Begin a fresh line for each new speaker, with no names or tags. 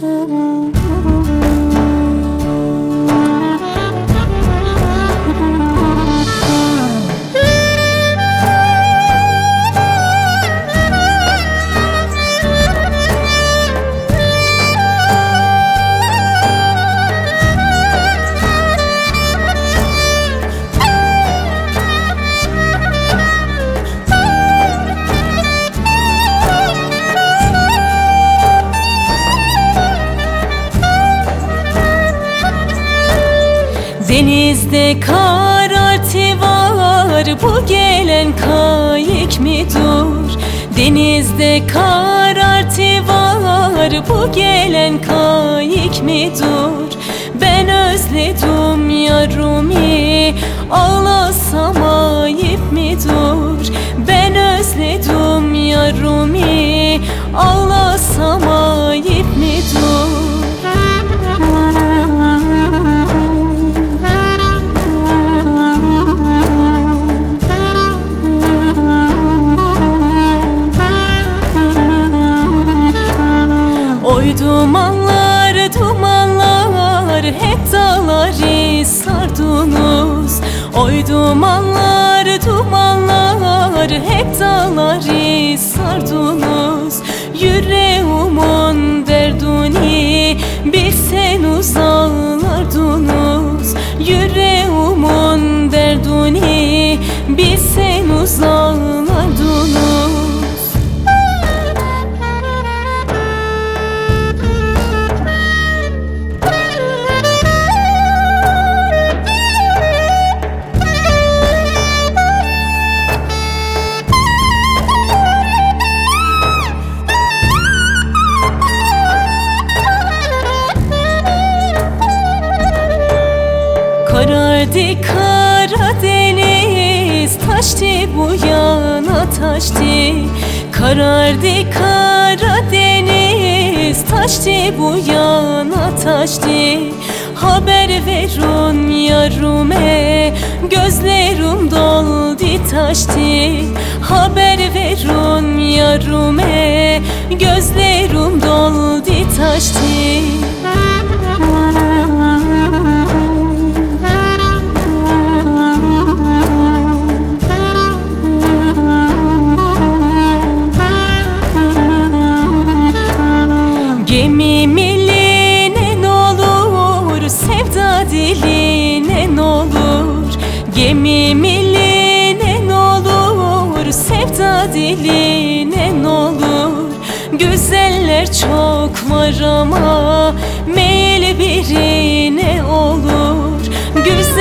Mm-hmm. Denizde karartı var bu gelen kayık mi dur? Denizde karartı var bu gelen kayık mi dur? Ben özledim yarımı ağlasam dumanlar dumanlar hep dağları sardınız Oy dumanlar dumanlar hep dağları sardınız Yüreğimin taştı bu yana taştı. Karardı Karadeniz taştı bu yana taştı. Haber verin yarime gözlerim doldu taştı. Haber verin yarime gözlerim doldu taştı Gemi milline olur, sevda diline olur? Gemi milline olur, sevda diline olur? Güzeller çok var ama meyil birine olur? Güzeller